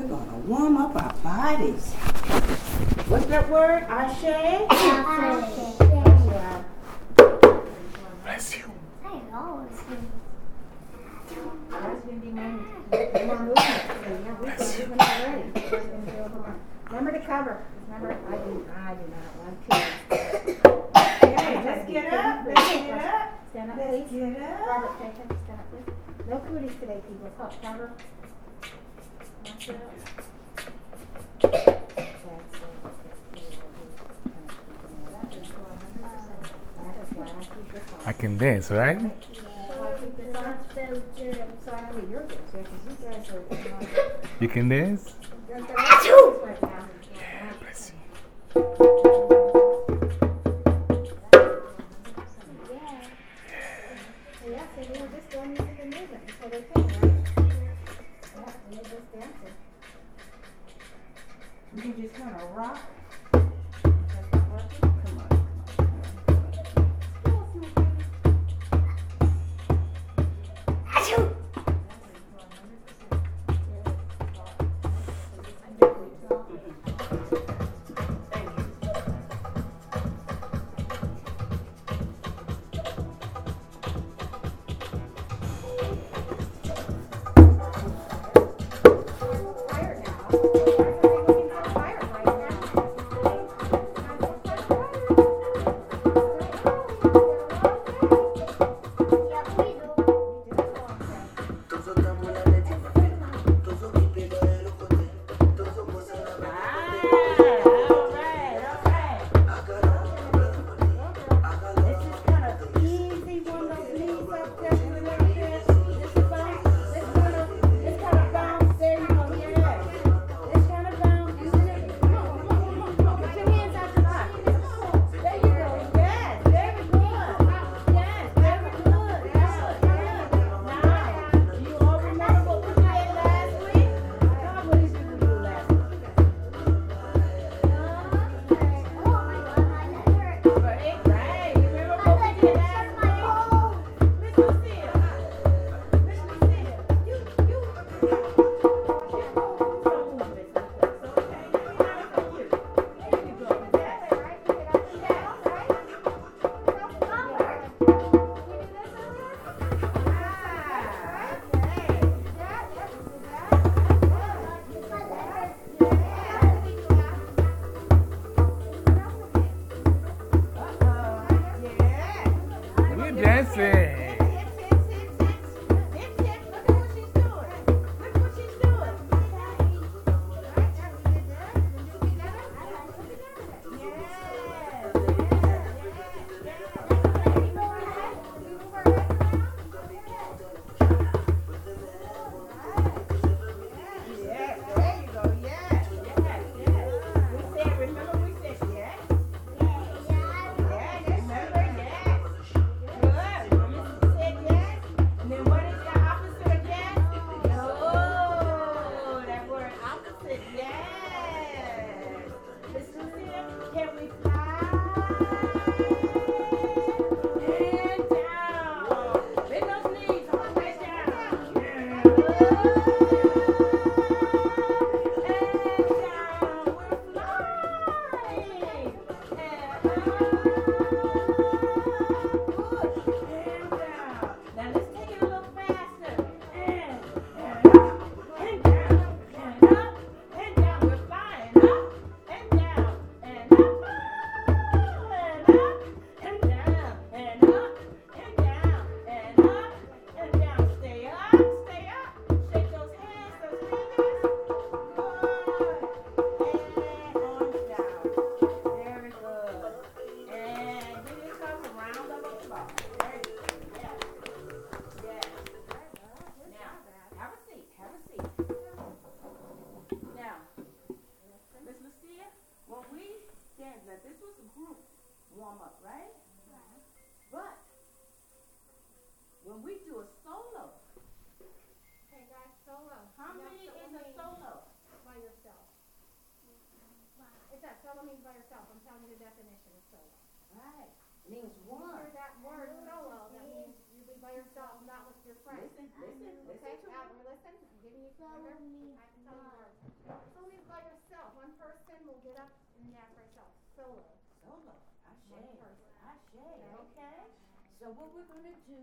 We're going to warm up our bodies. What's that word? Ashe? Ashe. Bless you. I always do. Remember to cover. Remember, I do, I do not want to. Okay, let's get up. Let's get up. Stand up, Let's please. get up. Robert. Stand up, please. No cooties today, people. Up, cover. That's it. That's it. I can dance, right? You can dance? You can just kind of rock. When we do a solo, Hey guys, solo. how You many is a solo? By yourself. It's that solo means by yourself, I'm telling you the definition of solo. Right. Means one. You Hear that word solo, that means you be by yourself, not with your friends. Listen, listen, Okay, listen to now, me. listen, I'm giving you, remember, I can tell you words. Solo is by yourself. One person will get up and dance by herself. Solo. Solo. Ashe. One person. Ashe. Okay. So what we're gonna do,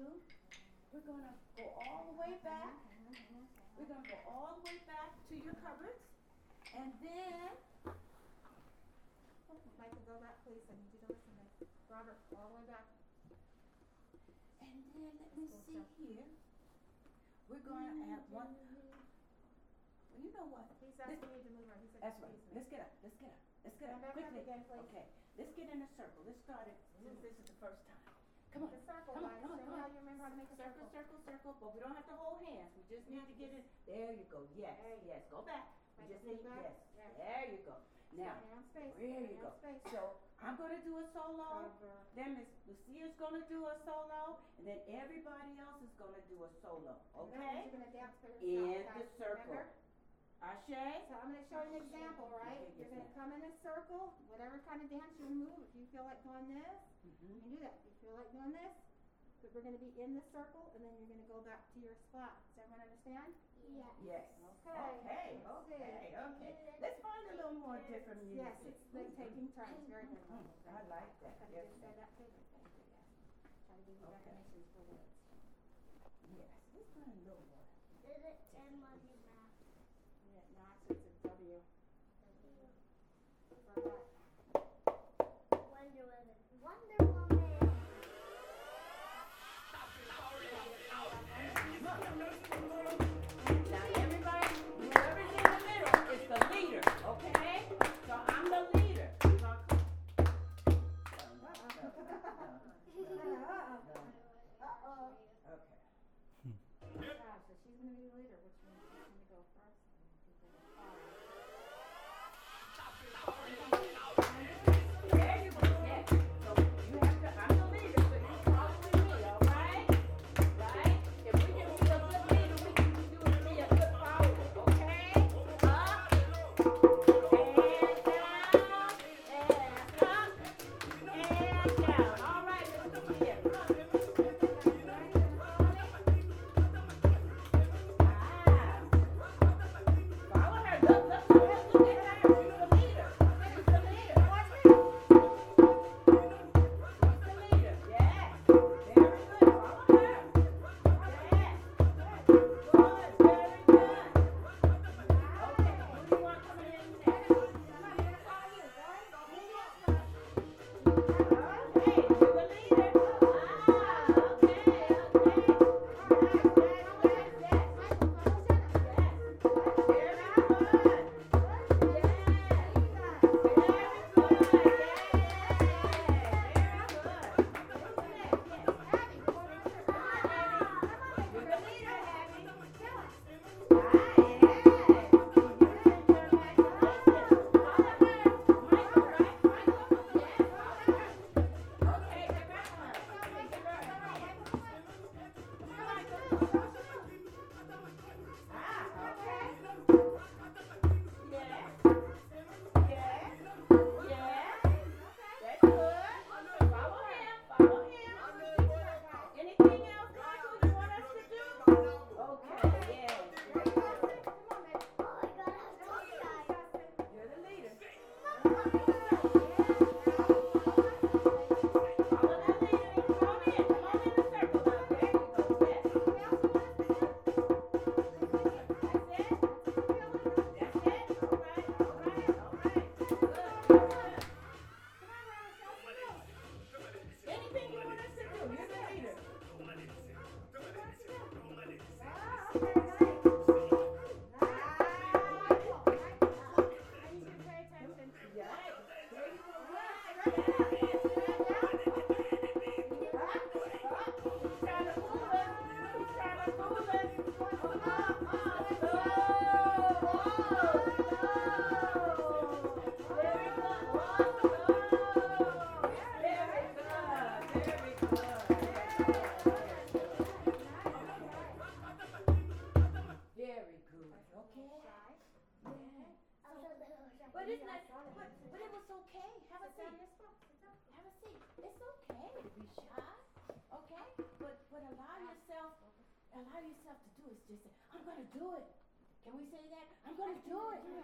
we're gonna go all the way back. We're gonna go all the way back to your cupboards. And then, oh, Michael, go back, please. I need you to listen to. Robert, all the way back. and then let me see here. We're gonna add one. Well, you know what? He's asking you to move said, That's right. me. Let's get up. Let's get up. Let's get up quickly. again. Okay. Let's get in a circle. Let's start it since this is the first time. Come on. The circle, Come on, come on, come how on. you remember how to make a Circle, circle. circle, circle, but we don't have to hold hands. We just need to get it. There you go. Yes, There yes. Go back. We just need, feedback? yes. Yeah. There you go. Now, Stand on space. there you go. space. So I'm gonna do a solo. Cover. Then Miss Lucia's gonna do a solo, and then everybody else is gonna do a solo. Okay? You're gonna dance by yourself. In the circle. Remember? Ashe. So I'm gonna show you an example, right? You're gonna come in a circle, whatever kind of dance you move. If you feel like doing this, Mhm. you can do that. If you feel like doing this, but we're gonna be in the circle, and then you're gonna go back to your spot. Does everyone understand? Yes. Yes. Okay. Okay, Let's okay, okay. Let's find a little more different music. Yes, it's like taking turns. Very good. Mm, I like that. Gotta Yes, just say that too. Thank you, yes. Try to give you Okay. definitions for words. yes. Let's find a little more.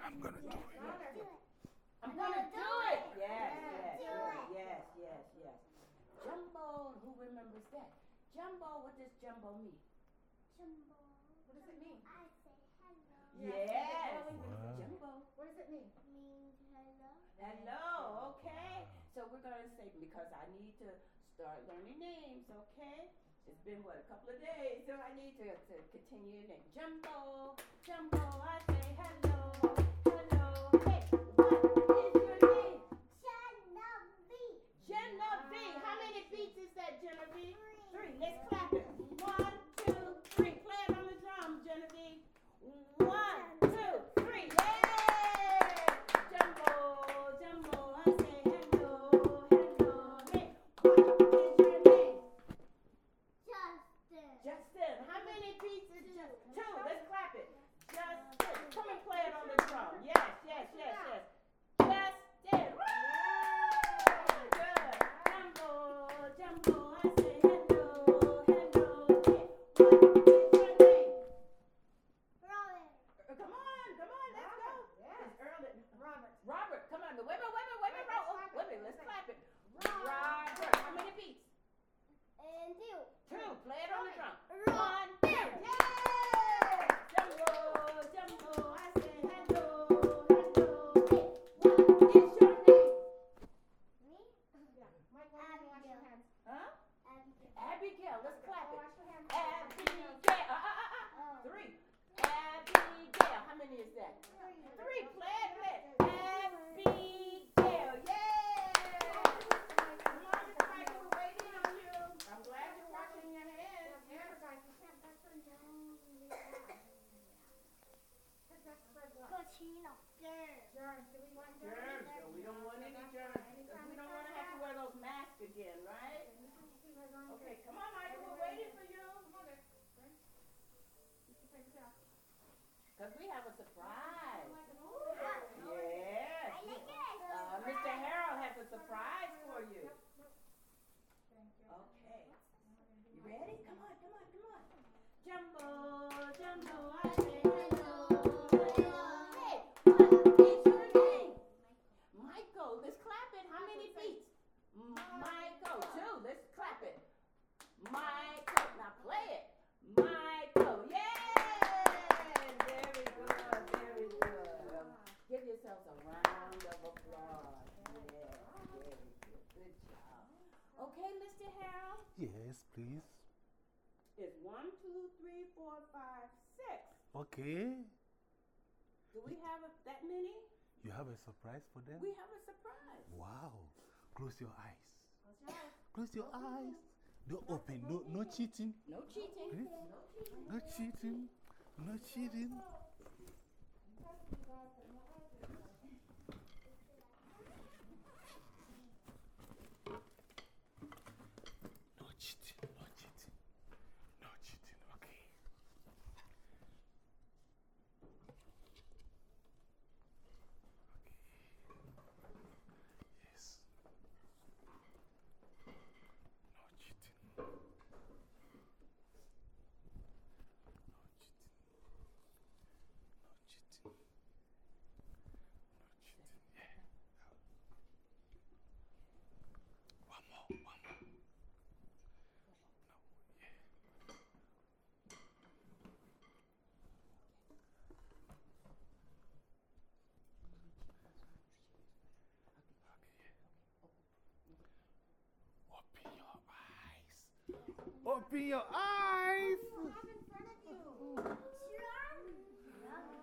Do it. I'm gonna do it. I'm gonna do it. Yes, yes, yes, yes, yes, yes. Jambo, who remembers that? Jambo, what does jambo mean? Jambo. What does it mean? I say hello. Yes. Wow. Jambo. What does it mean? Means hello. Hello, okay. So we're gonna say because I need to start learning names, okay? It's been what a couple of days, so I need to, to continue your name. Jambo, Jambo, I say hello, hello. Let's 14 germs. Germs. Do we want germs? Germs. So we don't want any germs. We don't want to have to wear those masks again, right? Okay, come on, Michael. We're waiting for you. Because we have a surprise. Yes. I like it. Uh, Mr. Harold has a surprise for you. Okay. You ready? Come on, come on, come on. Jambo, jambo. Please. It's one, two, three, four, five, six. Okay. Do we have a, that many? You have a surprise for them? We have a surprise. Wow. Close your eyes. Close your eyes. Don't open. No, no cheating. No cheating. No cheating. No cheating. No cheating. No cheating. No cheating. Okay. Yes. No cheating. No cheating. No cheating. No cheating. Yeah. One more. One more. No. Yeah. Open your eyes. Open your eyes.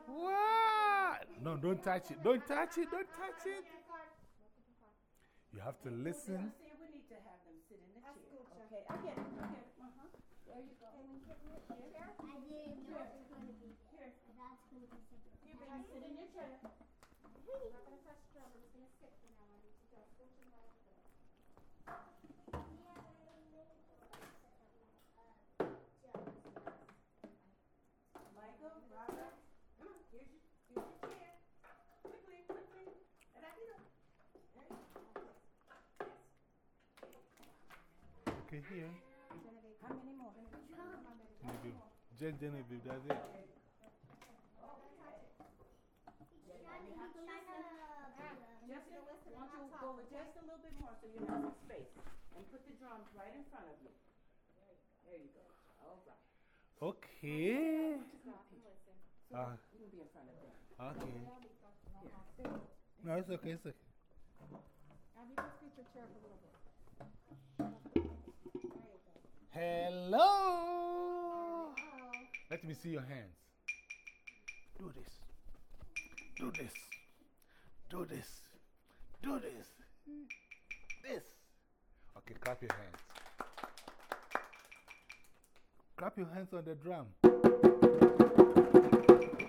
What? No, don't touch it. Don't touch it. Don't touch it. You have to listen. We need to have them sit in the chair. Okay, I get it. I get it. Uh-huh. There you go. I didn't know it was going to be. That's going to be separate. Here, baby, sit in your chair. Okay, here. How many more? Just Genevieve, that's it. Just, a little bit more so you have some space and put the drums right in front of you. There you go. All right. Okay. Uh, okay. No, it's okay. It's okay. Abby, just get your chair a little bit. Hello. Let me see your hands. Do this. Do this. Do this. Do this. This. Okay, clap your hands. Clap your hands on the drum.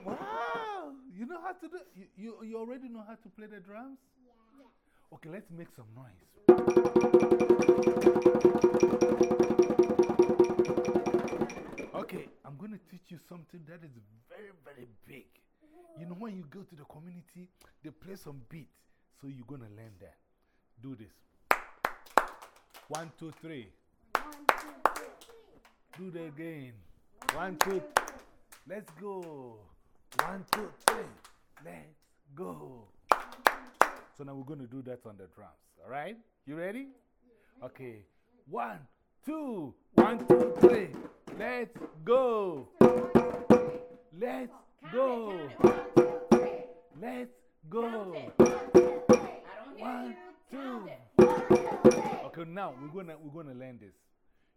Wow! You know how to do you, you, you already know how to play the drums? Yeah. Okay, let's make some noise. Okay, I'm going to teach you something that is very, very big. You know, when you go to the community, they play some beat. So you're going to learn that. Do this. One, two, three. One, two, three. Do that again. One, two. Let's go. One, two, three. Let's go. So now we're going to do that on the drums. All right? You ready? Okay. One, two, one, two, three. Let's go. Let's go. Let's go. I don't hear One, two. Okay, now we're gonna we're gonna learn this.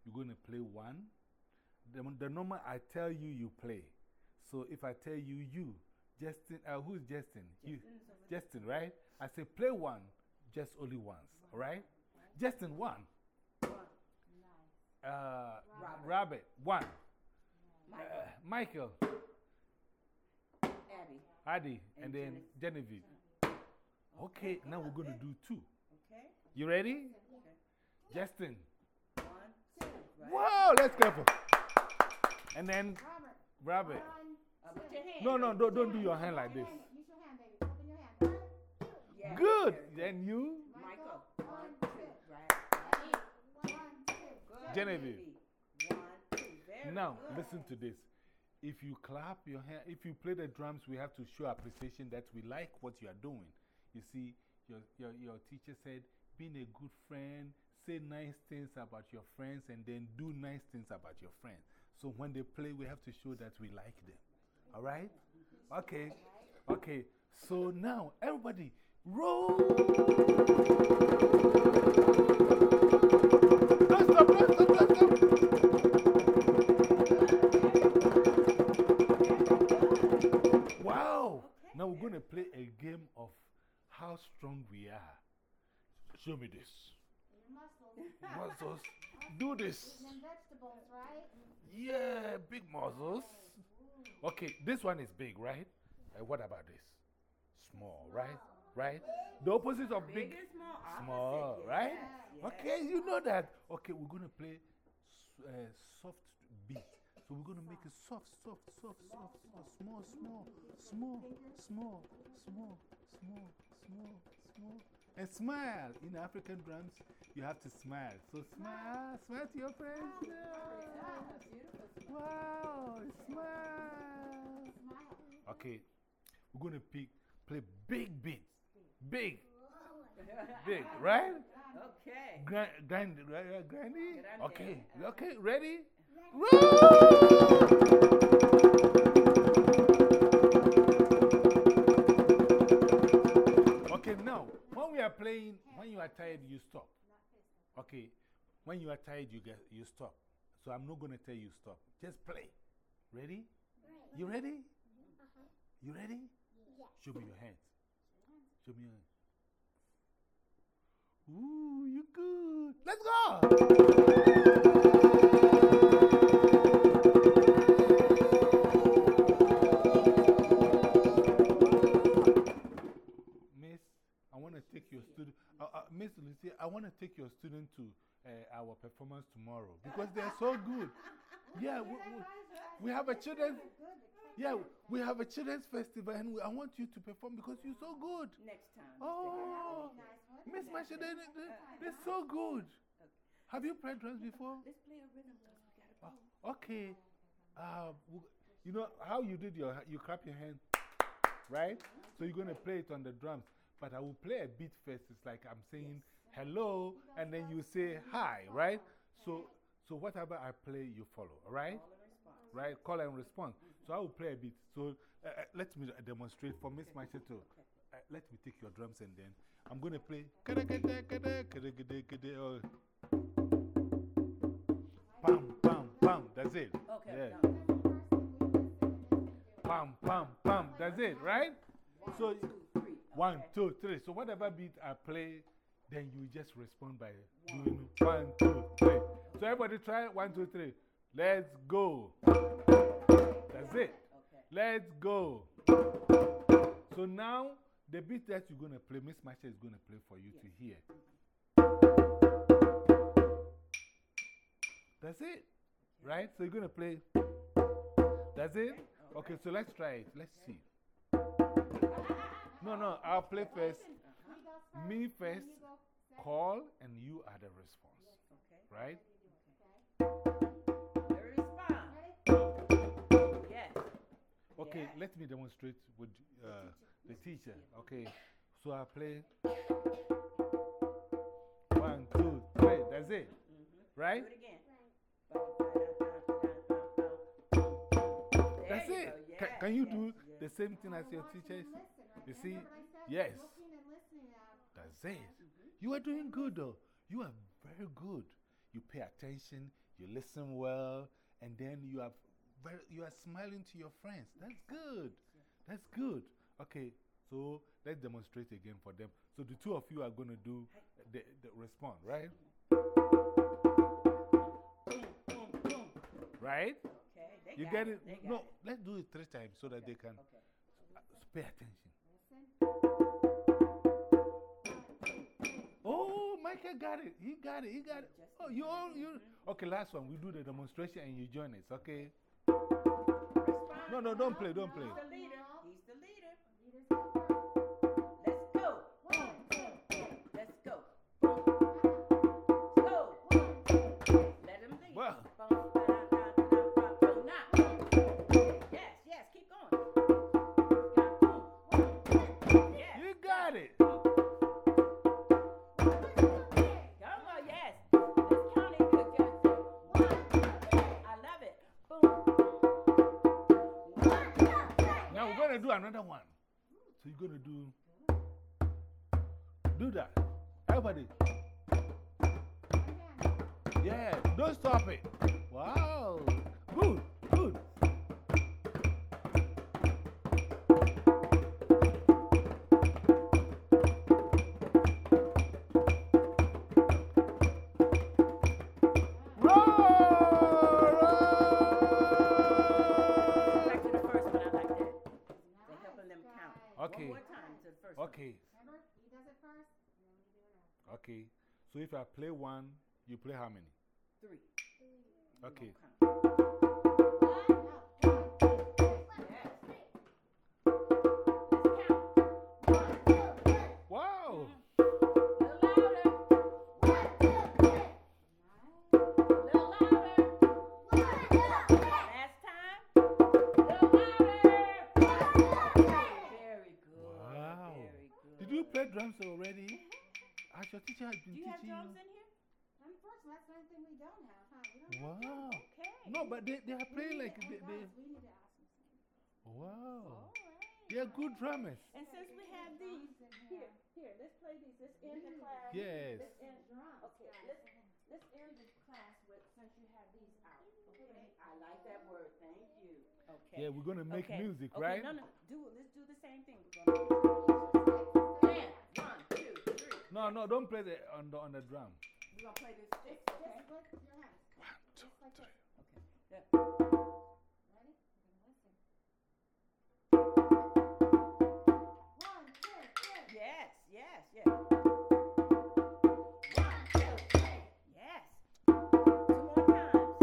You're gonna play one. The, the number I tell you, you play. So if I tell you, you, Justin, uh, who's Justin? You, Justin, right? I say play one, just only once, all right? Justin, one. Uh, Robert. one. Uh, Michael, Abby. Adi, and, And then Genevieve. Okay, now we're gonna do two. Okay? You ready? Okay. Justin. One, two. Right? Wow, let's clap. And then Robert. Robert. One, Uh, put your hand. No, no, don't, don't do your hand like this. hand. Use your hand, baby. Open your hand. One, Yeah. Good. Then you, Michael. One, One, two. two. Right. one, two. Good. Genevieve. One, two. Very now good. listen to this. If you clap your hand, if you play the drums, we have to show appreciation that we like what you are doing. You see, your, your, your teacher said, being a good friend, say nice things about your friends, and then do nice things about your friends. So when they play, we have to show that we like them. All right? Okay. Okay. So now, everybody, roll. Play a game of how strong we are. Show me this. Your muscles. Muscles. Do this. Vegetables, right? Yeah, big muscles. Okay, this one is big, right? Uh, what about this? Small, right? Right? The opposite of big. Big small. Small, yes, right? yes. Okay, you know that. Okay, we're going to play s- uh, soft beat. So we're going to make it soft, soft, soft, soft, soft, small, small, small, small, small, small, small, small. And smile. In African drums, you have to smile. So smile, smile to your friends. Wow, smile. Okay, we're going to pick, play big beats. Big, big, right? Okay. Grand, grand, grand, granny? Okay, okay, ready? Okay, now, when we are playing, when you are tired, you stop. Okay, when you are tired, you, get, you stop. So I'm not going to tell you stop. Just play. Ready? You ready? Uh-huh. You ready? Show me your hands. Show me your hands. Ooh, you good. Let's go. Take your student. Uh, uh, Miss Lucia, I want to take your student to uh, our performance tomorrow because they're so good. Yeah, we, we, we have a children's. Yeah, we have a children's festival and we, I want you to perform because you're so good. Next time. Oh, Miss Masha, they, they, they're so good. Have you played drums before? Let's play a rhythm because we got to go. Okay. Uh, you know how you did your, you clap your hand, right? So you're going to play it on the drums. But I will play a beat first. It's like I'm saying, hello, and then you say hi, right? So, so whatever I play, you follow, right? Right? Call and response. So I will play a bit. So uh, uh, let me demonstrate for Miss Marsha too. Uh, let me take your drums and then I'm going to play. oh. Pam, pam, pam. That's it. Okay. Yeah. Pam, pam, pam. That's it, right? So. One, okay. two, three. So, whatever beat I play, then you just respond by doing one, two, three. So, everybody try one, two, three. Let's go. That's it. Okay. Let's go. So, now the beat that you're going to play, Miss Marsha is going to play for you to hear. That's it. Right? So, you're going to play. That's it? Okay, so let's try it. Let's see. Ah, ah, ah, No, no, I'll play first. Me first, call, and you are the response. Okay. Right? Okay, Yeah. let me demonstrate with uh, the teacher. Okay, so I play one, two, three. That's it. Right? Do it again. That's it. go. Ca- Yes, can you yes, do. The same thing as your teachers? You see? Yes. That's it. You are doing good, though. You are very good. You pay attention, you listen well, and then you are, very, you are smiling to your friends. That's good. That's good. Okay, so let's demonstrate again for them. So the two of you are going to do the, the response, right? Right? Okay. They You got get it? They got No, it. let's do it three times so that they can Okay. uh, pay attention. Oh, Michael got it. He got it. He got it. Oh, you all, you. Okay, last one. We do the demonstration and you join us, okay? Respond. No, no, don't play, don't play. So So if I play one, you play how many? Three. Okay. Don't have, huh? We don't Wow. Okay. No, but they, they are playing like to- they, and they, we need to ask them something. wow. All right. They are good drummers. And since we have these, here, here, let's play these. Let's end the class. Yes. Let's end, okay, let's, let's end the class with, since you have these out, okay? I like that word, thank you. Okay. Yeah, we're going to make Okay, music, okay, right? No, no, do, let's do the same thing. We're gonna, and, one, two, three. No, no, don't play the, on, the, on the drum. We're gonna play this sticks, Just okay? with your hands. One, two, Just like three. this. Yeah. Ready? You're gonna listen. One, two, three. Yes, yes, yes. One, two, three. Yes. Two more times.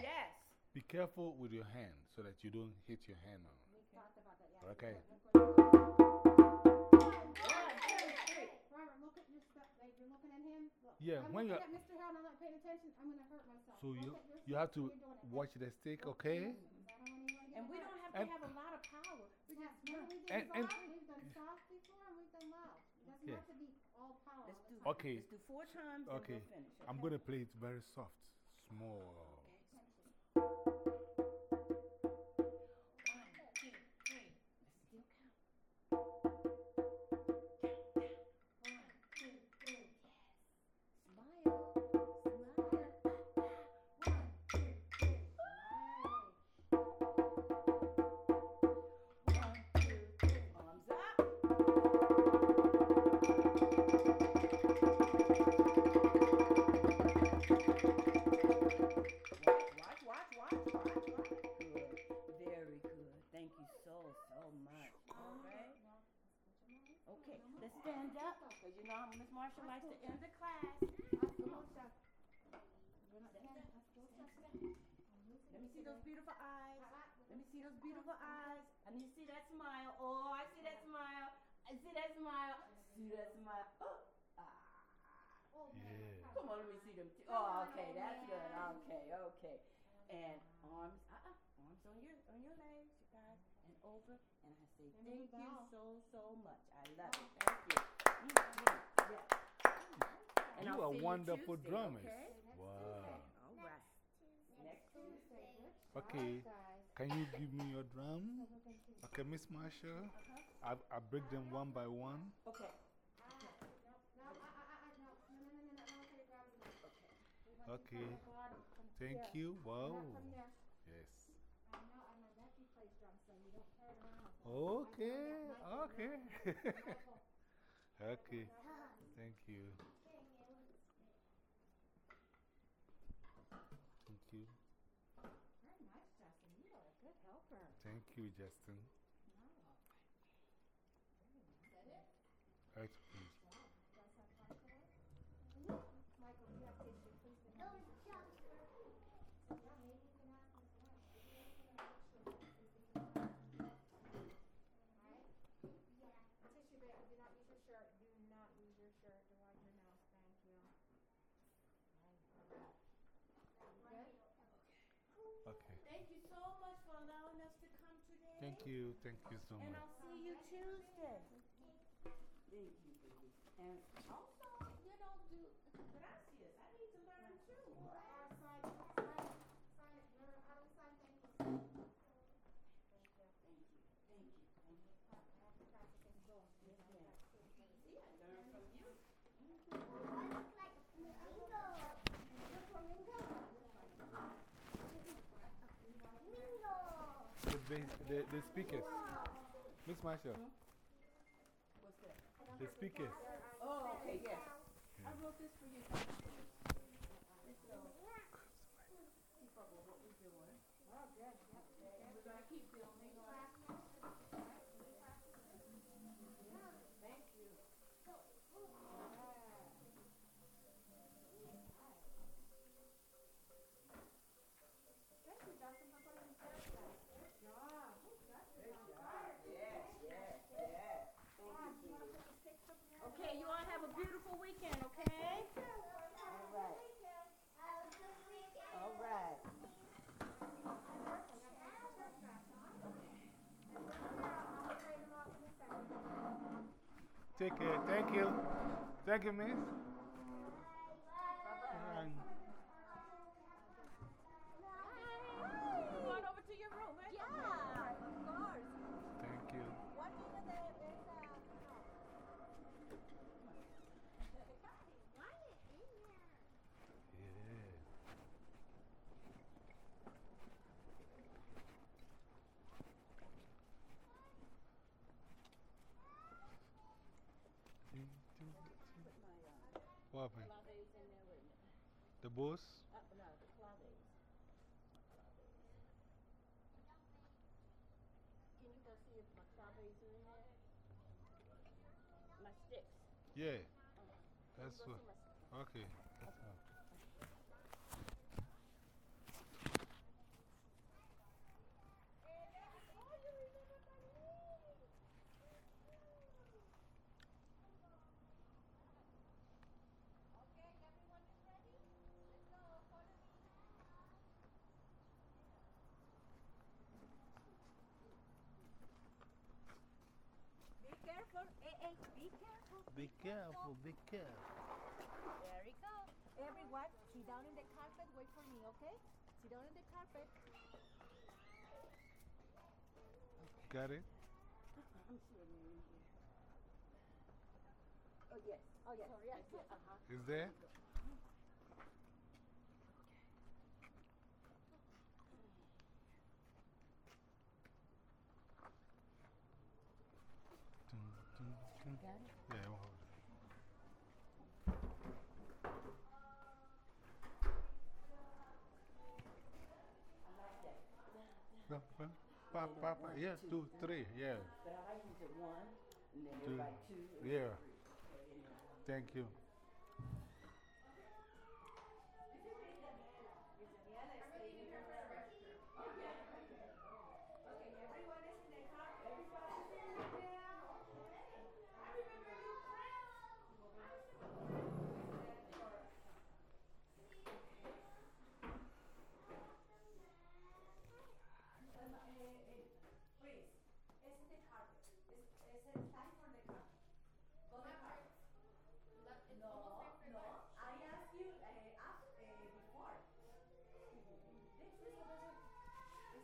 Yes. Be careful with your hand so that you don't hit your hand on We talked about that, yeah. Okay. One, Yeah, I'm when you're- at Mr. Howard, I'm not paying attention. I'm gonna hurt myself. So you, you have to when you're doing it. watch the stick, okay? I don't wanna even get And we don't have And- to have a lot of power. We just remember we did And- and- soft, we've done soft before, and we've done loud. It doesn't Yeah. have to be all power. Okay. Let's do four times and Okay. we'll finish. I'm going to play it very soft, small. Still Miss Marshall likes to end the class. Let me see those beautiful eyes. Let me see those beautiful eyes. I need to see that smile. Oh, I see that smile. I see that smile. See that smile. Oh, ah. Yeah. Come on, let me see them. T- oh, okay, that's good. Okay, okay. And arms, uh, uh arms on your on your legs, you guys, and over. And I say thank you so so much. I love it. Thank you. Mm, mm, yeah. And You I'll are wonderful Tuesday, drummers. Okay? Wow. All right. Next Tuesday. Okay. Can you give me your drum? Okay, Miss Marshall. I, I break them one by one. Okay. Okay. Thank you. Wow. Yes. Okay. Okay. okay. Thank you. Thank you. Very nice, Justin. You are a good helper. Thank you, Justin. Right, please. Michael, you have tissue, please. No, it's just. Yeah, maybe you can ask Miss West. Alright? Yeah. Tissue, baby, do not use your shirt. Do not use your shirt to wipe your nose. Thank you. Good? Okay. Thank you so much for allowing us to come today. Thank you. Thank you so And much. I'll see you Tuesday. Thank you, baby. And you know, do gracias. I need to learn too. Uh, sign, sign it. Sign it. Remember how to sign thank you? Thank you. Thank you, thank you, thank you. I have to practice and go. Yes, ma'am. See, I learned from you. I look like Mingo. Look for Mingo. Mingo. The, the, the speakers. Miss Marshall, What's that? the speakers. Oh, okay, yes. I wrote this for you. This will keep up with what we're doing. Oh, good. Yep. And we're gonna keep building on. Thank you. Thank you, Justin, for putting the chair back. Good job. Yes, yes, yes. Thank you, sweetie. Okay, you all have a beautiful weekend, okay? All right. Have a good weekend. All right. Take care. Thank you. Thank you, Miss. Bye. Bye. Come on over to your room, right? Yeah, of course. Thank you. What do you there? There's a. Quiet in there. Yeah. What happened? Claves in there with me. The boss? Uh, no, the claves. Can you go see if my claves are in there? My sticks. Yeah. That's what. Okay. That's all. Be careful. Eh, hey, be careful. Be careful, be careful. There we go. Everyone, sit down in the carpet. Wait for me, okay? Sit down in the carpet. Got it? I'm sure Mary here. Oh, yes. Oh, yes. Sorry, yes, yes. Uh-huh. Is there? Dun, dun, dun. Got it? Yeah, we'll hold it. No, no. Pa, pa, pa. Yeah, two, three. Yeah. But I one, and then Two. everybody two. Yeah. three. Thank you.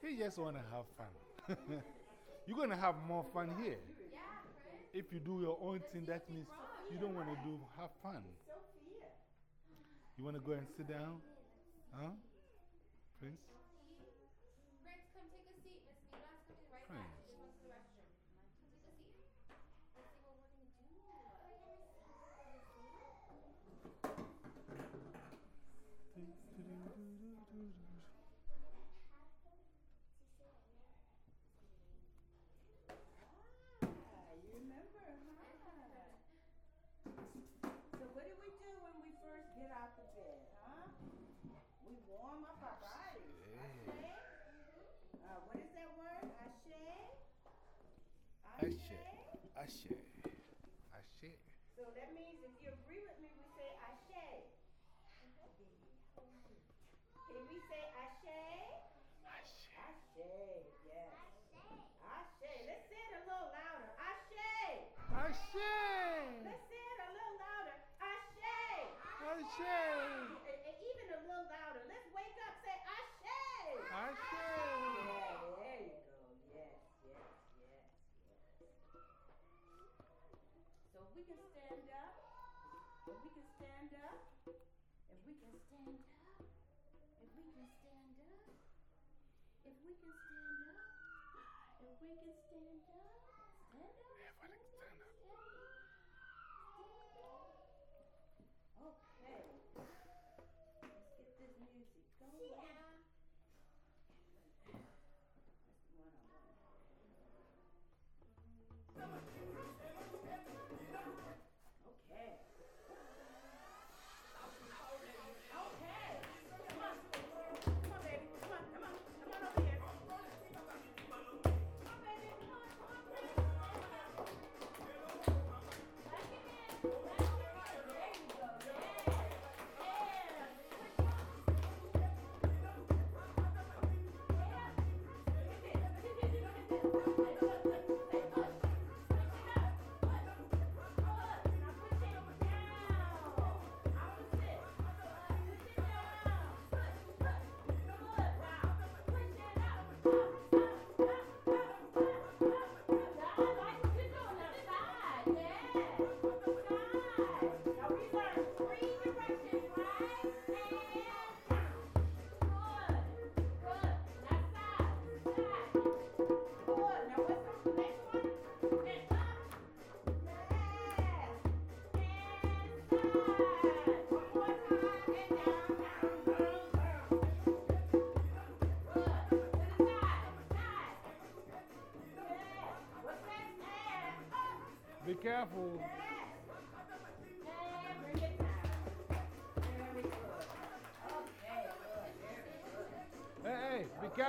He just want to have fun. You're going to have more fun here. If you do your own thing, that means you don't want to do have fun. You want to go and sit down? Huh? Prince, come take a seat. Miss Mina's coming right back. Prince. She just went to the restroom. Come take a seat. Let's see what we're going to do. Ah, you remember, huh? So what do we do when we first get out the bed, huh? We warm up our bodies. Ashe? Uh, what is that word? Ashe? Ashe. Ashe. Ashe. So that means if you agree with me, we say Ashe. Can we say Ashe? Ashe. Ashe, yes. Ashe. Let's say it a little louder. Ashe. Ashe. Let's say it a little louder. Ashe. Ashe. And- and even a little louder. Let's wake up. Say Ashe. Ashe. Yeah, there you go. Yes, yes, yes, yes. So if we can stand up, if we can stand up, if we can stand up, if we can stand up, if we can stand up, if we can stand up, stand up.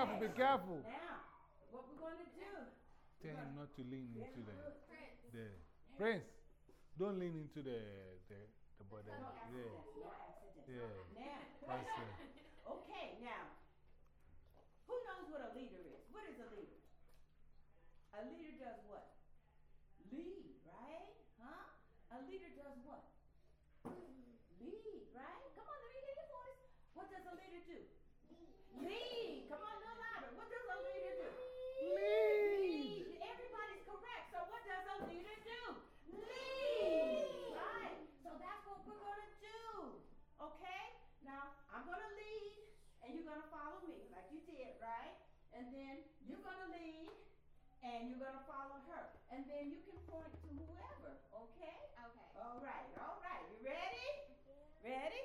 Careful, be careful. Now, what we're going to do? Tell him not to lean into the, Prince. the. Prince, don't lean into the, the, the body. No Yeah. no accidents. Yeah. Now, That's okay, now, who knows what a leader is? What is a leader? A leader and then you're going to lead and you're going to follow her. And then you can point to whoever, okay? Okay. All right, all right. You ready? Yeah. Ready?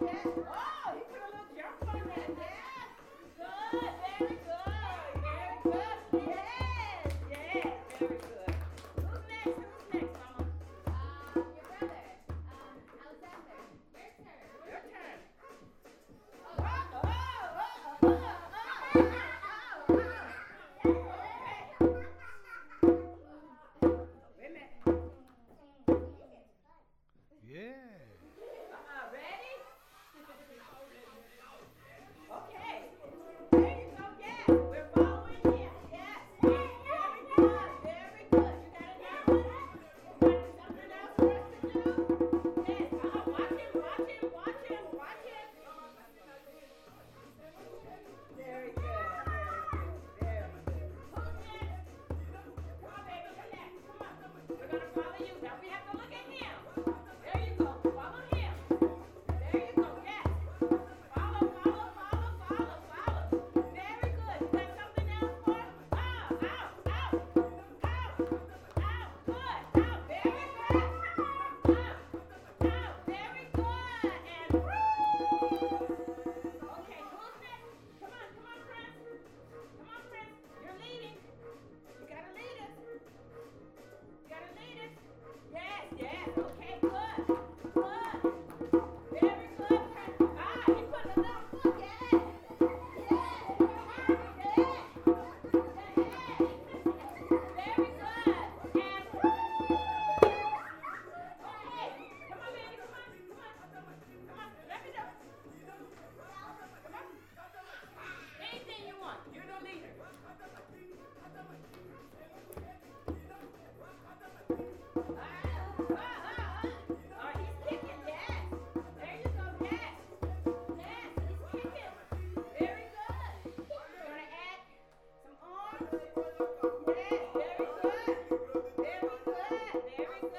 Yeah.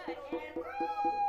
good. And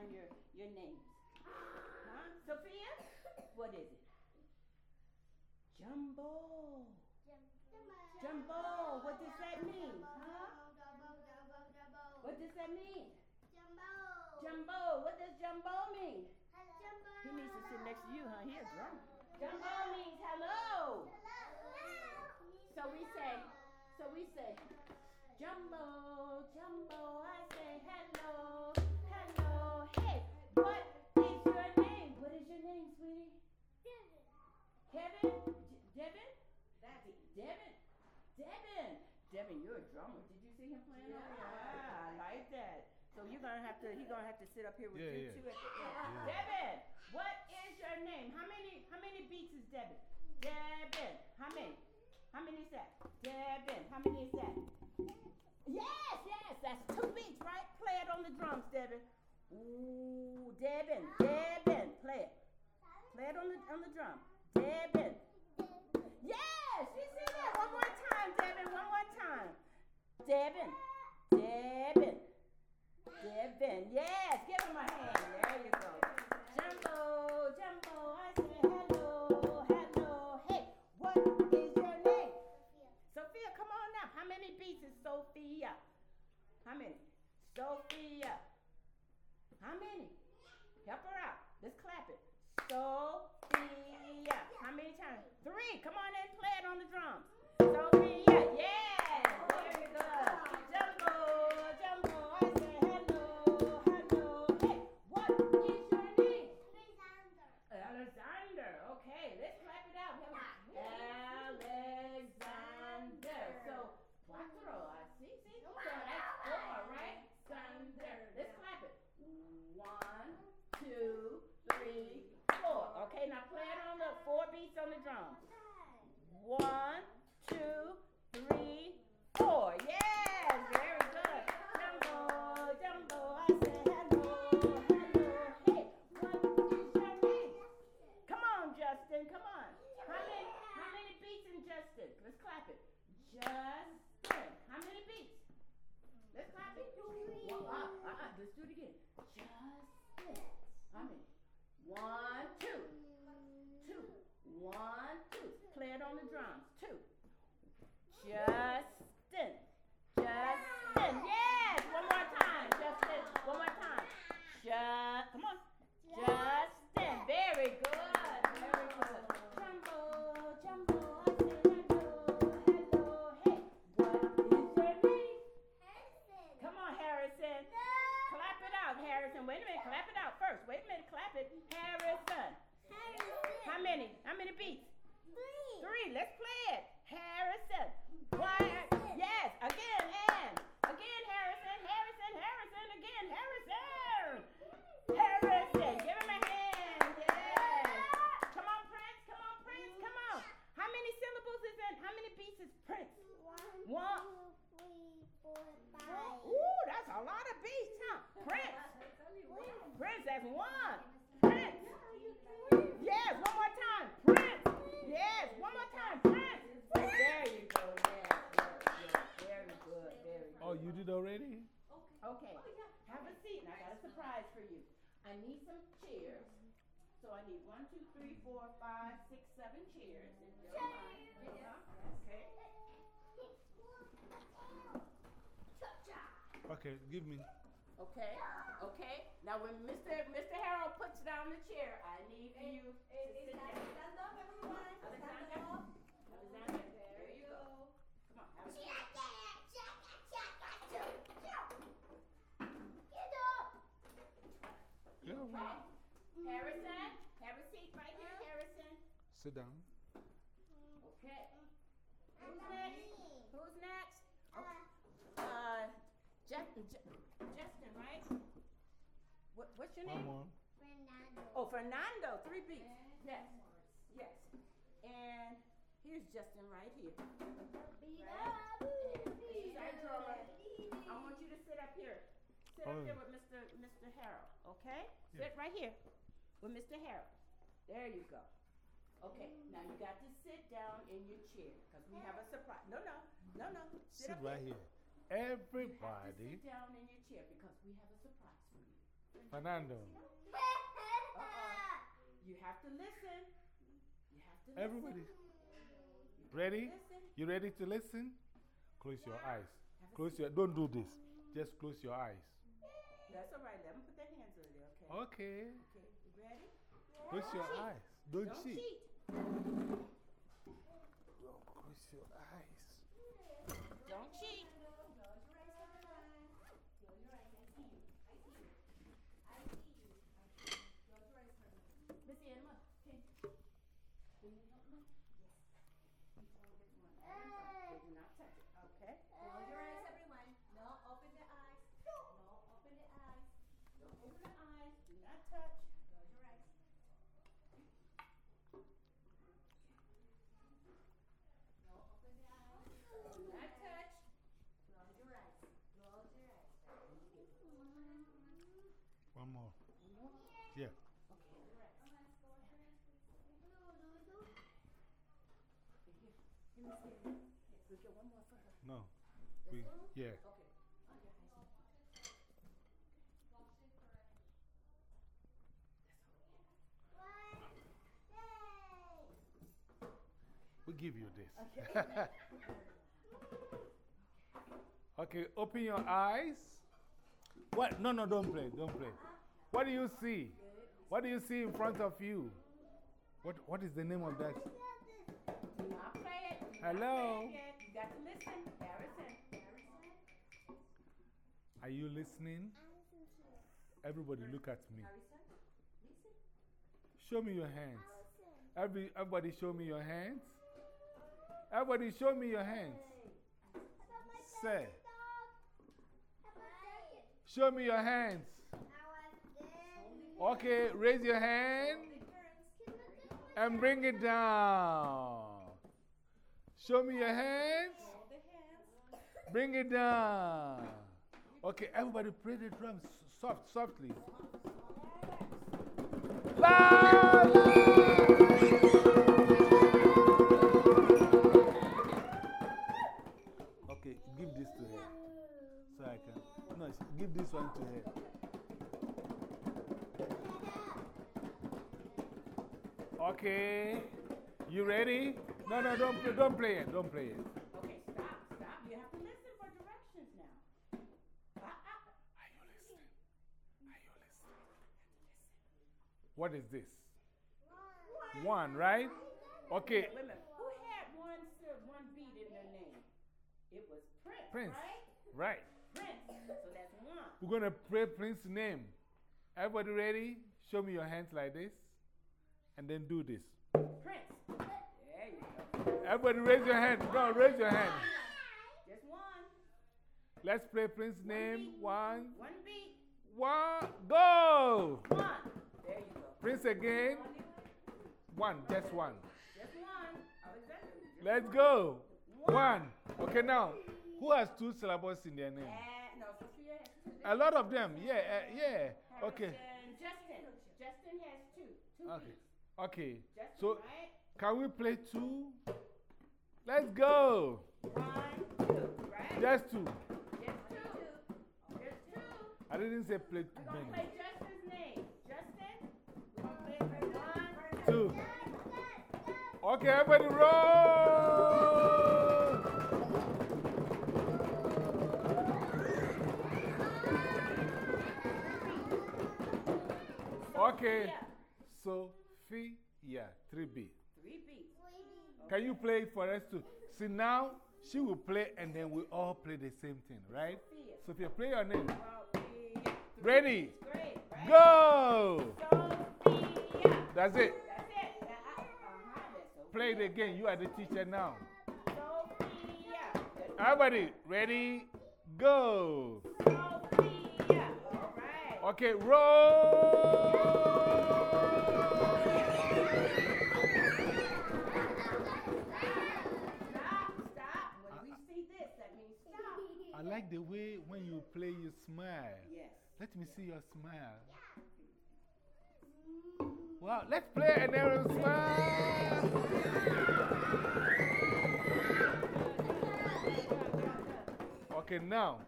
learn your, your names. Huh? Sophia? What is it? Jambo. Jambo. What does that mean? Huh? What does that mean? Jambo. Jambo. What does jambo mean? He needs to sit next to you, huh? He a drummer. Jambo means hello. hello. So we say, so we say, Jambo, Jambo, I say hello, hello. Hey, what is your name? What is your name, sweetie? Devin. Kevin? J- Devin? That's it. Devin? Devin. Devin, you're a drummer. Did you see him playing? Yeah, yeah I like that. So you're gonna have to. He's gonna have to sit up here with Yeah, you yeah. two at the end. Devin, what is your name? How many? How many beats is Devin? Devin. How many? How many is that? Devin. How many is that? Yes, yes. That's two beats, right? Play it on the drums, Devin. Ooh, Devin. Devin. Play it. Play it on the on the drum. Devin. Yes, you see that? One more time, Devin. One more time. Devin. Devin. Devin. Yes, give him a hand. There you go. Jambo, Jambo, I say hello, hello. Hey, what is your name? Sophia, come on now. How many beats is Sophia? How many? Sophia. How many? Help her out. Let's clap it. Sophia. How many times? Three. Come on and play it on the drums. Sophia. Yes. Very good. One, two, three, four. Yes, very good. Jambo, Jambo, I say Okay, give me. Okay. Okay. Now when Mr. Mr. Harold puts down the chair, I need for you to sit down. Alexander. Alexander. There you go. Come on. Have a seat. Yeah. Okay. Harrison, have a seat right here, Harrison. Sit down. Okay. Who's next? Who's next? Okay. Uh, Justin, Justin, right? What, what's your name? One more. Oh, Fernando, three beats. Yes, yes. And here's Justin right here. Right? And this is our drummer. I want you to sit up here. Sit up Oh. here with Mr. Mr. Harold, okay? Yeah. Sit right here with Mr. Harold. There you go. Okay, now you got to sit down in your chair because we have a surprise. No, no, no, no. Sit, Sit up right here. here. You have to Everybody. sit down in your chair because we have a surprise for you. Fernando. Uh-uh. You have to listen. You have to Everybody. listen. Ready? Listen. You ready to listen? Close your eyes. Close your, don't do this. Just close your eyes. That's all right. Let them put their hands over there, okay? Okay. Okay, you ready? Close your eyes. Don't, Don't cheat. cheat. Don't close your eyes. Don't cheat. Missy Emma, okay. Do you help me? Yes. You told everyone. They do not touch it, okay? Close your eyes, everyone. No, open the eyes. No, open the eyes. Don't open the eyes, do not touch. Close your eyes. No, open the eyes. Do not touch. Close your eyes. Close your eyes. One more. Yeah. Let me see. Yes, we get one more for her. No. We, yeah. Okay. On your eyes. We give you this. okay, open your eyes. What? No, no, don't play. Don't play. What do you see? What do you see in front of you? What, what is the name of that? Hello? play it yet. You got to listen. Harrison. Are you listening? Everybody, look at me. Harrison. Listen. Show me your hands. Every, everybody, show me your hands. Everybody, show me your hands. Say, show me your hands. Okay, raise your hand and bring it down. Show me your hands. Hold the hands. Bring it down. Okay, everybody play the drums soft, softly. Loud! Okay, give this to her. So I can. No, give this one to her. Okay. You ready? No, no, don't, play- don't play it. Don't play it. Okay, stop, stop. You have to listen for directions now. Are you listening? Are you listening? What is this? One, right? Okay, Wait a minute. Who had one, syllable- one beat in their name? It was Prince, Prince. right? Right. Prince. So that's one. We're going to pray Prince's name. Everybody ready? Show me your hands like this. And then do this. Prince. There you go. Everybody raise your hand. No, raise your hand. Just one. Let's play Prince's name. One, One beat. one, go! One. There you go. Prince again. One, just one. Just one. Alexander. Just Let's go. One. Okay, now, who has two syllables in their name? And no, Sophia has two. A lot of them. Yeah, uh, yeah. Okay. Justin. Justin has two. Two Okay. beats. Okay. Justin, So, right? Can we play two? Let's go. One, two, right? Just two. Just two. Just two. I didn't say play We're gonna play Justin's name. Justin, we're gonna play one, Two. Okay, everybody roll. Okay. Sophia, 3B. Can you play for us too? See, now she will play and then we all play the same thing, right? Sophia, play your name. Ready? Great, right? Go! Sophia. That's it. That's it. Now. Play it again. You are the teacher now. Everybody, ready? Go! Sophia. All right. Okay, roll! Stop, stop. When we see this, that means stop. I like the way when you play, you smile. Yes. Let me see your smile. Yeah. Wow, let's play and then we'll smile. Okay, now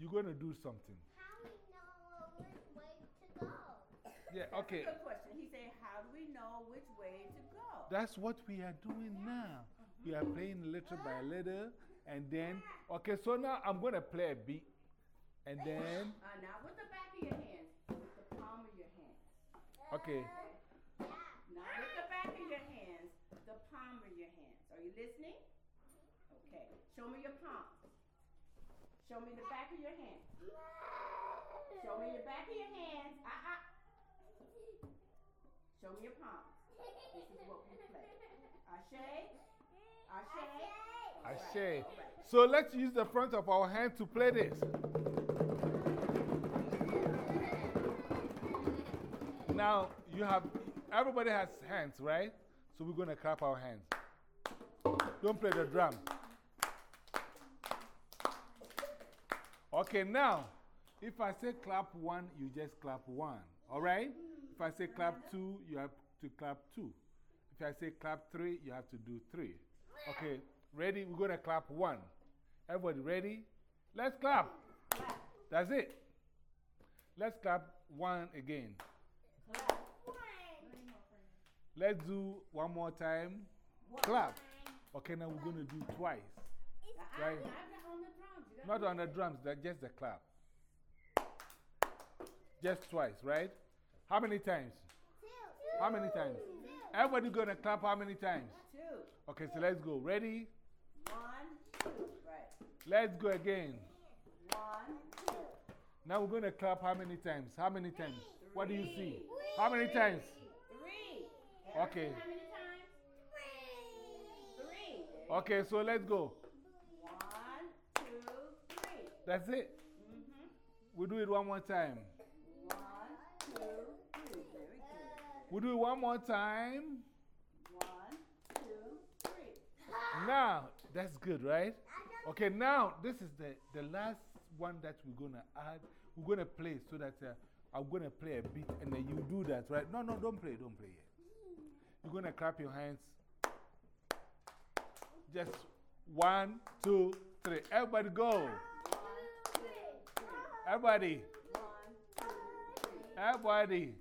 you're going to do something. How do we know which way to go? Yeah, That's okay. a good question. He said, How do we know which way to go? That's what we are doing now. We are mm-hmm. playing little by little. And then, okay, so now I'm going to play a beat. And then, Uh, not with the back of your hands, with the palm of your hand. okay, Not with the back of your hands, the palm of your hands. Are you listening? Okay. Show me your palm. Show me the back of your hand. Show me the back of your hands. Ah, ah. Show me your palm. This is what we play. Ashe? Ashe? Ashe. So let's use the front of our hand to play this. Now, you have, everybody has hands, right? So we're going to clap our hands. Don't play the drum. Okay, now, if I say clap one, you just clap one. All right? If I say clap two, you have to clap two. If I say clap three, you have to do three. Okay, ready? We're going to clap one. Everybody ready? Let's clap. That's it. Let's clap one again. Let's do one more time. Clap. Okay, now we're going to do twice. Right? Not on the drums. You gotta Not on the drums, that just the clap. Just twice, right? How many times? Two. How many times? Everybody going to clap how many times? Two. Okay, so let's go. Ready? One, two. Right. Let's go again. One, two. Now we're going to clap how many times? How many times? What do you see? How many times? Three. Okay. How many times? Three. Okay, so let's go. One, two, three. That's it. Mm-hmm. We'll do it one more time. One, two, three. Very good. We'll do it one more time. One, two, three. Now, that's good, right? Okay, now this is the, the last one that we're going to add. We're going to play so that uh, I'm going to play a beat and then you do that, right? No, no, don't play, don't play yet. You're going to clap your hands. Just one, two, three. Everybody go. Everybody. Everybody.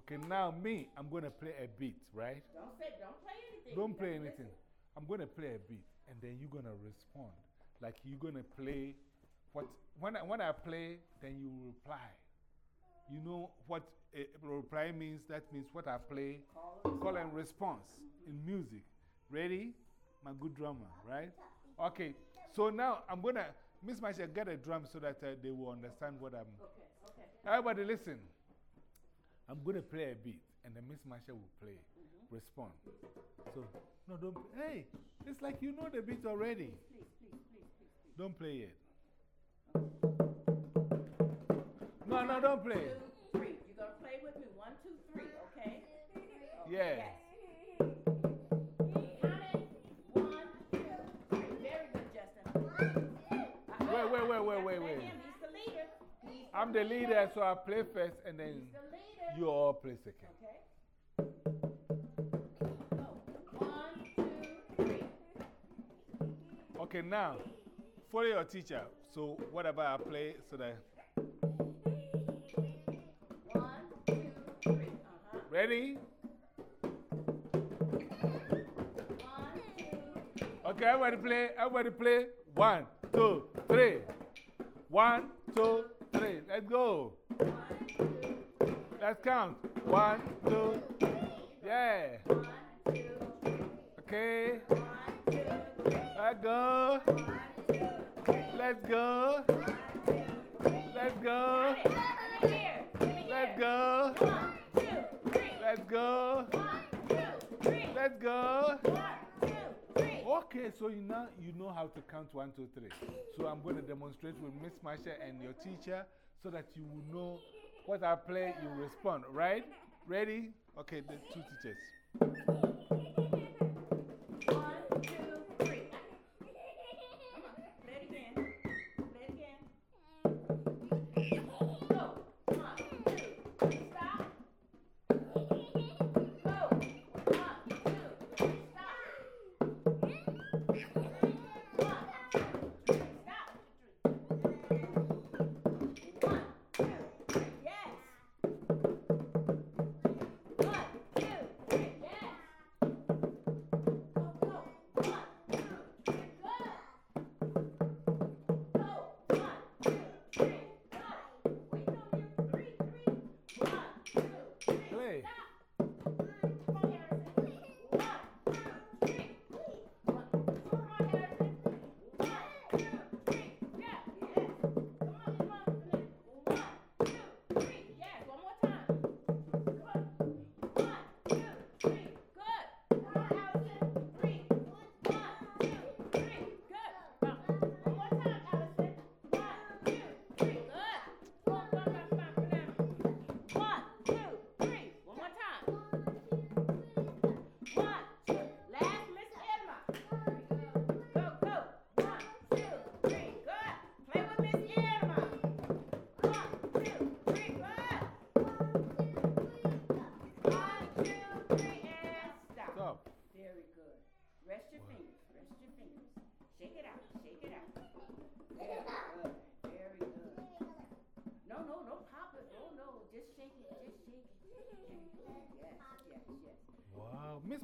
Okay, now me, I'm going to play a beat, right? Don't say, don't play anything. Don't play anything. I'm going to play a beat and then you're going to respond. Like you're going to play what, when I, when I play, then you reply. You know what a reply means? That means what I play, call and response in music. Ready? My good drummer, right? Okay, so now I'm going to, Miss Masha, get a drum so that uh, they will understand what I'm. Okay, okay. Everybody listen. I'm going to play a beat and then Miss Masha will play, respond. So, no, don't. Hey, it's like you know the beat already. Please, please, please, please, please. Don't play it. No, no, don't play. Two, three. You're going to play with me. One, two, three, okay? Okay, Yeah. Yes. Count it. One, two, three. Very good, Justin. Wait, wait, wait, wait, wait, wait. him. He's the leader. He's I'm the leader, so I play first and then the you all play second. Okay. Okay, now follow your teacher. So, what about I play, so that. One, two, three. Ready? One, two, Okay, everybody play. Everybody play. One, two, three. One, two, three. Let's go. Let's count. One, two. Yeah. Okay. Let's go. Let's go. Let's go. Let's go. Let's go. Let's go. Two, three. Okay, so you now you know how to count one, two, three. So I'm going to demonstrate with Miss Masha and your teacher so that you will know what I play, you respond, right? Ready? Okay, the two teachers.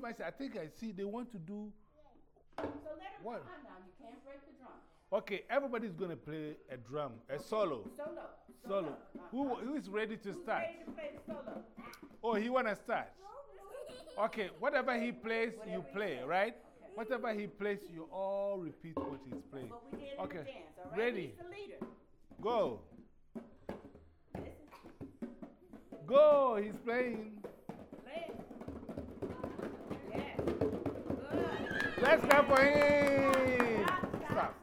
I think I see they want to do. So let him What? run now. You can't break the drum. Okay, everybody's going to play a drum, a solo. Solo. Solo. Uh, Who, who is ready to Who's start? ready to play solo? Oh, he want to start. Okay, whatever he plays, you play, right? Whatever he plays, you all repeat what he's playing. What we did Okay, in the dance, right? ready. He's the leader. Go. Listen. Go, he's playing. Let's clap for him. Stop.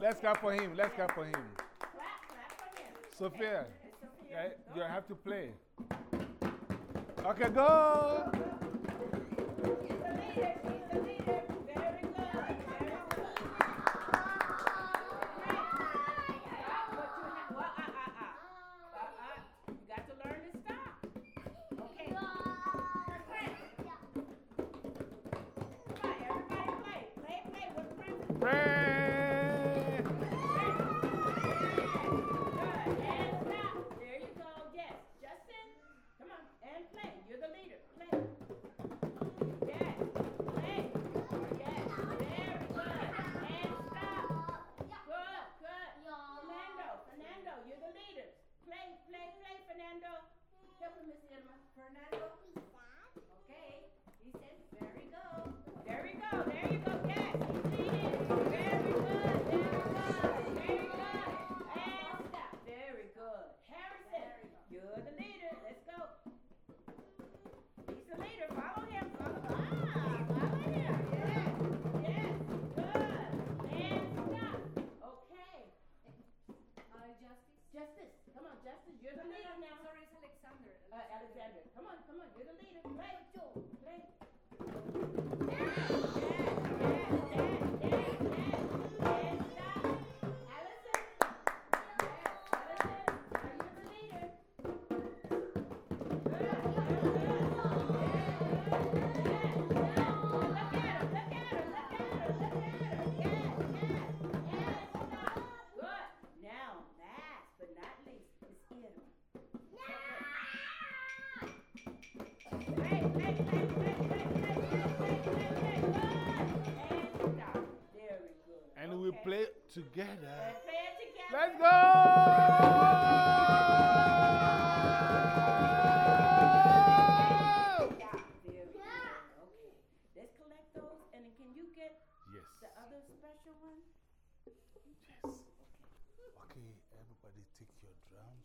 Let's clap for him. Let's clap for him. Sophia, you have to play. Okay, go. And play. You're the leader. Play. Yes. Play. Yes. Very good. And stop. Good. Good. Fernando. Fernando, you're the leader. Play, play, play, Fernando. Help him, Miss Irma. Fernando. And stop. Very good. And we play together. Play together. Let's go. Let's collect those. And can you get Yes. the other special one? Yes. Okay, everybody take your drums.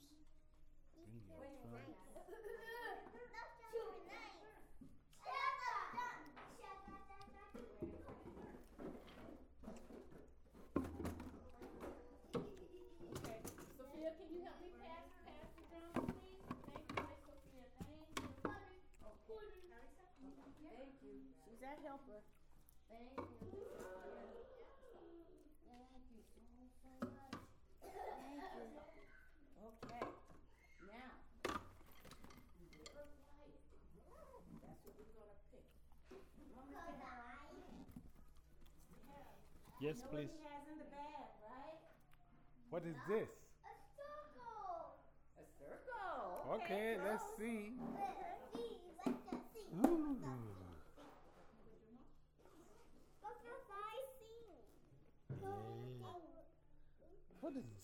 Bring your drums. Okay. Sophia, can you help me pass, pass the drum, please? Thank you, Miss Sophia. Thank you. Thank you. She's our helper. Thank you. Thank you so, so much. Thank you. Okay. Now. be real. That's what we're gonna pick. Come on, Mr. Harry. Yes, Know please. what he has in the bag, right? What is this? A circle. A circle. Okay, let's see. Let's Ooh.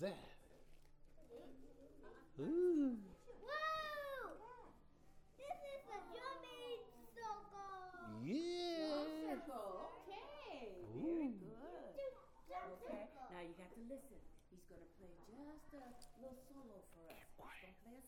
What is that? Ooh. Yeah. Circle. Okay. Very good. Okay. Now you got to listen. He's gonna play just a little solo for us. He's gonna play a solo.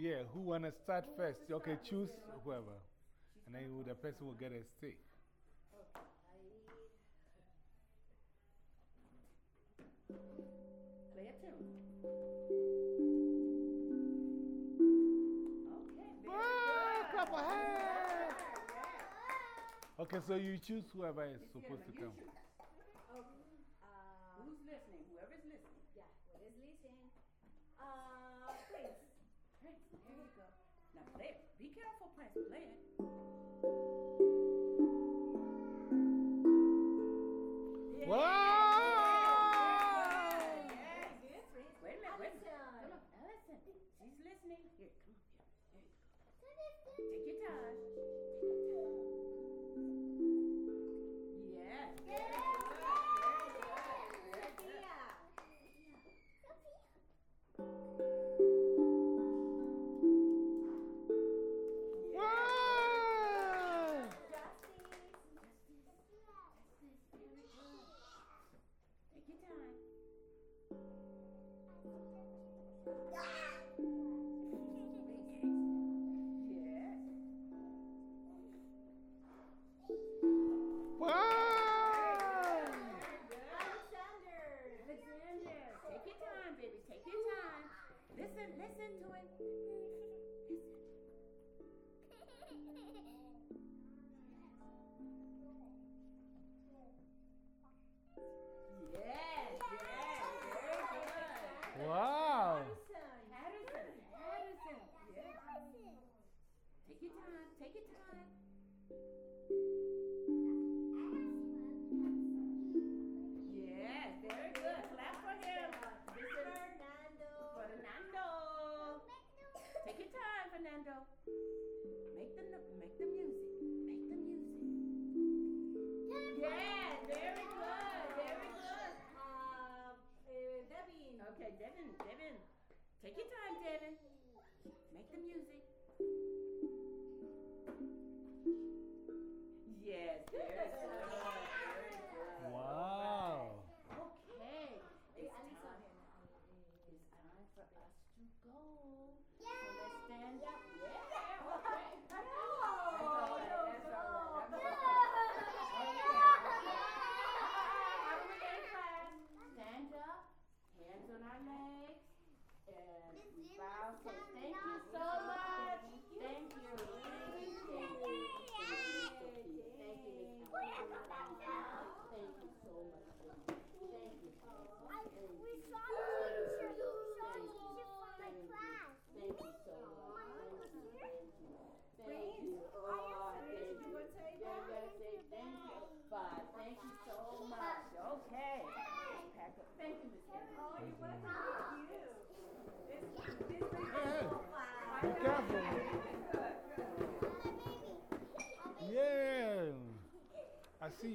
Yeah, who want to start who first? Okay, choose whoever. And then the person will get a stick. Okay. Ah, okay, so you choose whoever is supposed to come. Whoa!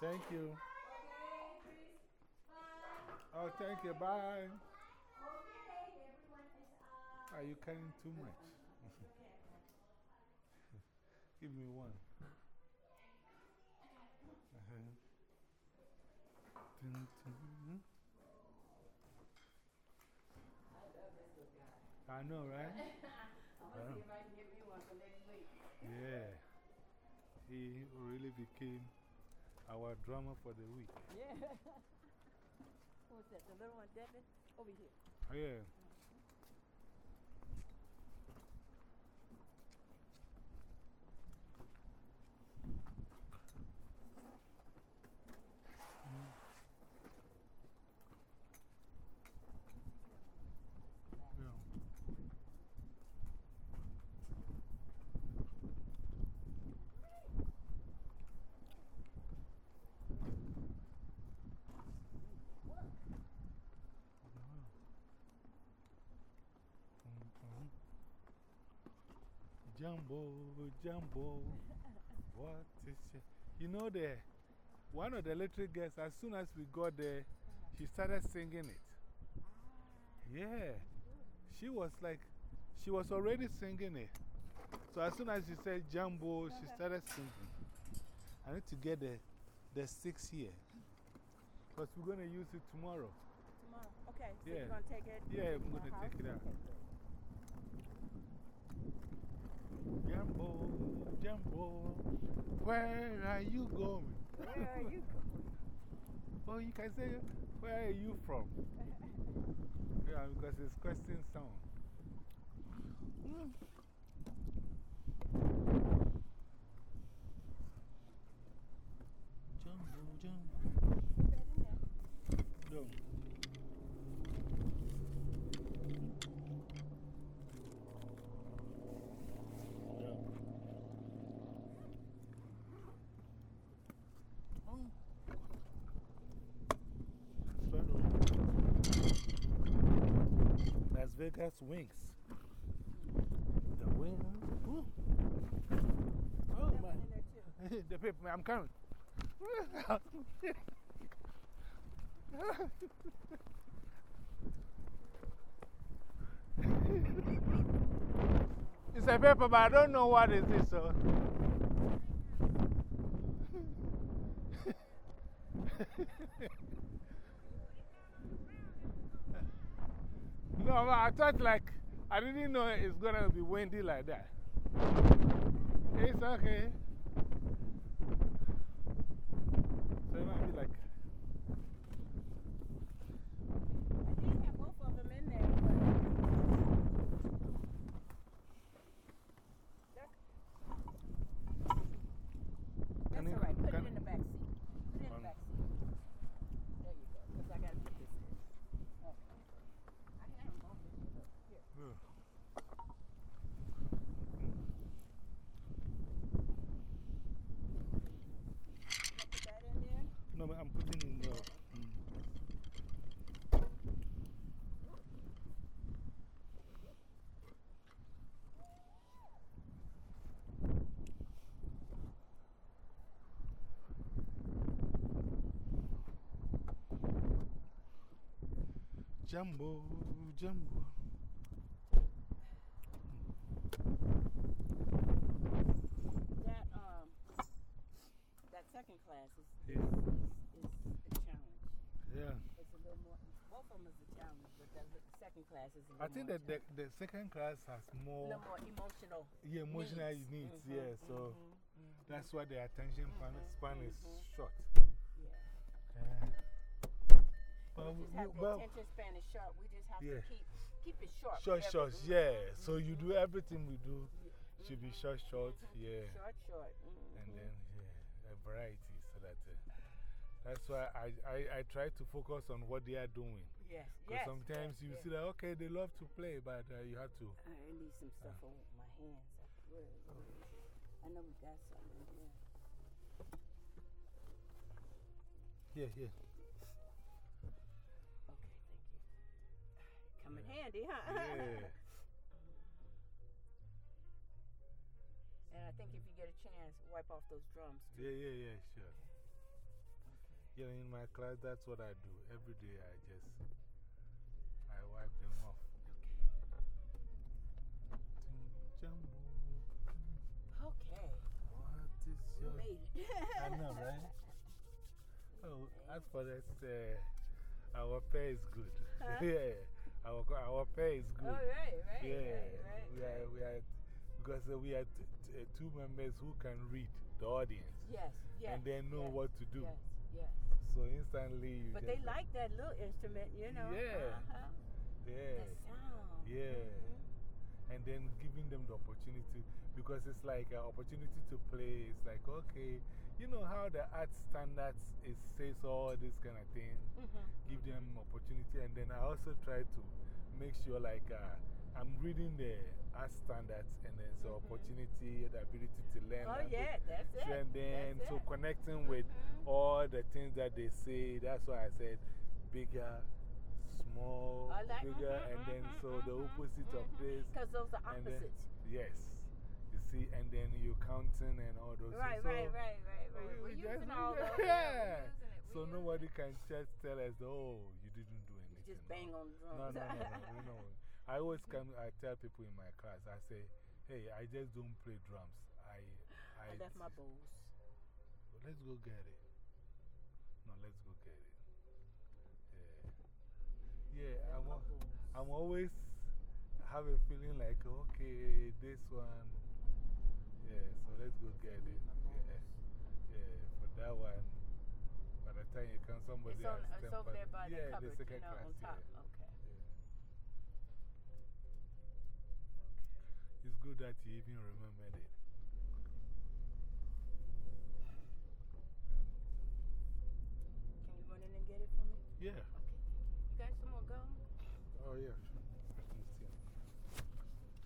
Thank you. Oh, thank you. Bye. Are you carrying too much? Give me one. Dun. I know, right? I'm going to see if I can get me one for next week. Yeah. He really became our drama for the week. Yeah. Who's that? The little one, Devin? Over here. Yeah. Jambo, Jambo, what is it? You know, the, one of the electric girls, as soon as we got there, she started singing it. Yeah. She was like, she was already singing it. So as soon as she said Jambo, she started singing. I need to get the, the six here. Because we're going to use it tomorrow. Tomorrow. Okay, so Yeah. you're going to take it? Yeah, I'm gonna take it out. Okay, good. Jambo, Jambo, where are you going? Where are you going? Oh, you can say, where are you from? yeah, because it's question sound. Mm. Jambo, jambo. Put that. No. Yeah. Oh. Sparrow. Las Vegas wings. The wing. Ooh. Oh, That one man. in there too. the paper, I'm coming. it's a paper, but I don't know what it is. So. no, I thought like, I didn't know it's gonna be windy like that. It's okay. So it might be like, I did have both of them in there, but. That's Can you- all right. Put can- it in the back seat. Put it in the Um, back seat. There you go. Because I got to put this in. Okay. I had them both in here. Look, Here. Ugh. You gonna put that in there? no, but I'm putting in the. mm. Jambo, jambo. That, um, that second class is, is, Yeah. is, is a challenge. Yeah. It's a little more, both of them is a challenge, but the, second class is a I think that the, the second class has more little more emotional. yeah, emotional needs. needs, Mhm, yeah. So mhm. that's why the attention span, span is short. Yeah. Yeah. But We we- just have the but attention span is short. We just have Yeah. to keep, keep it short. short, short, we- yeah. So you do everything we do should be short, short, yeah. Short, short. mhm. And then, yeah, a variety. So that, uh, that's why I, I, I try to focus on what they are doing. Yes, Because yes. sometimes yes, you yes. see that, okay, they love to play, but uh, you have to. I need some stuff on my hands. Where, where is it? I know we got something. Yeah, yeah. Come in handy, huh? Yeah. and I think if you get a chance, wipe off those drums. too. Yeah, yeah, yeah, sure. Yeah, in my class, that's what I do. Every day I just, I wipe them off. Jambo. Okay, What is we your. made it. I know, right? Oh, as for that, uh, our pay is good. Huh? yeah, our, our pay is good. Oh, right, right, yeah, right, right. we are, we are, because uh, we are uh, two members who can read the audience Yes, yes. and they know yes, what to do. Yes, yes. So instantly you But they like that little instrument, you know. Yeah. Uh-huh. Yeah. The sound. Yeah. Mhm. And then giving them the opportunity because it's like an opportunity to play. It's like, okay, you know how the art standards is, says all this kind of thing. Mhm. Give them opportunity. And then I also try to make sure like uh, I'm reading the art standards and then so -hmm. opportunity, the ability to learn. Oh, yeah, that's it. And then that's so it. connecting with Mhm. all the things that they say. That's why I said bigger, small, like- bigger, mhm, and then mhm, so the opposite of this. Because those are and then- opposites. Yes. You see, and then you're counting and all those Right, so, right, right, right, right. we- We're we just- using all those. Yeah. We're. So We're nobody can just tell us, oh, you didn't do anything. it. Just bang on the drums. No, no, no, no. we know. I always come, I tell people in my class, I say, hey, I just don't play drums. I, I, ah, I left my bowls. Let's go get it. No, let's go get it. Yeah. Yeah, I'm, I'm always have a feeling like, okay, this one. Yeah, so let's go get it. Yeah, yeah, for that one. By the time you come, somebody It's, on, has it's over tempered- there by yeah, the cupboard, the second you know, class. on top. Yeah. Okay. Yeah. It's good that you even remembered it. Can you run in and get it for me? Yeah. Okay, thank you. You got some more gum? Oh, yeah. sure. Let me see.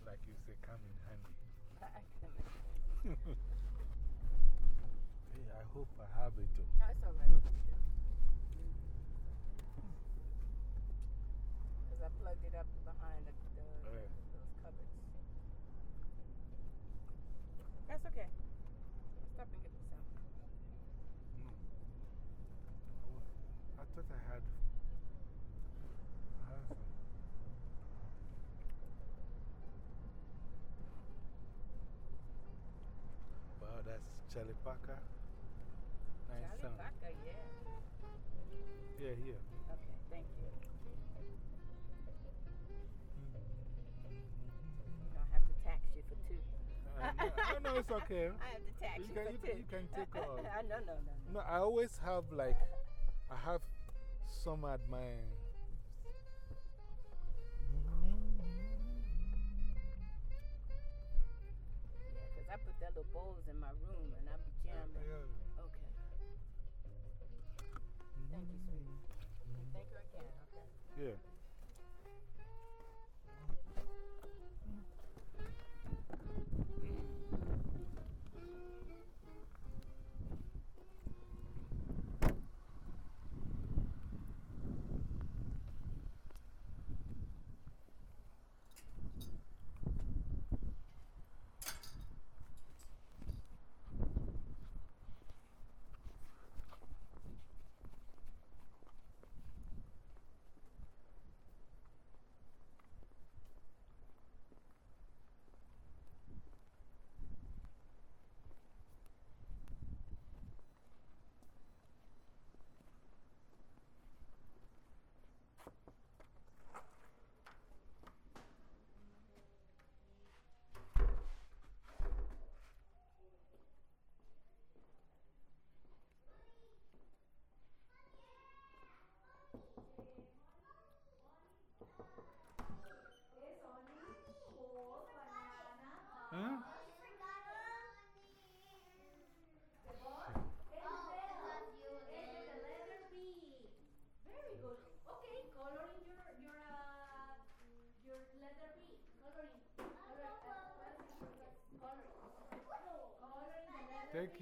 Like you say, come in handy. Hey, I hope I have it too. No, it's all right. Because I plugged it up behind the, the, Yeah. those cupboards. That's okay. Stop and get me some. No. I thought I had. I had some. Wow, that's Charlie Parker. Nice Charlie sound. Parker, yeah. Yeah, here. Okay, thank you. I have to tax you for two. Uh, no, no, it's okay. I have to tax You you, can- for you two. you can take all. I no, no, no. No, I always have like, I have some. Yeah, because I put that little bowls in my room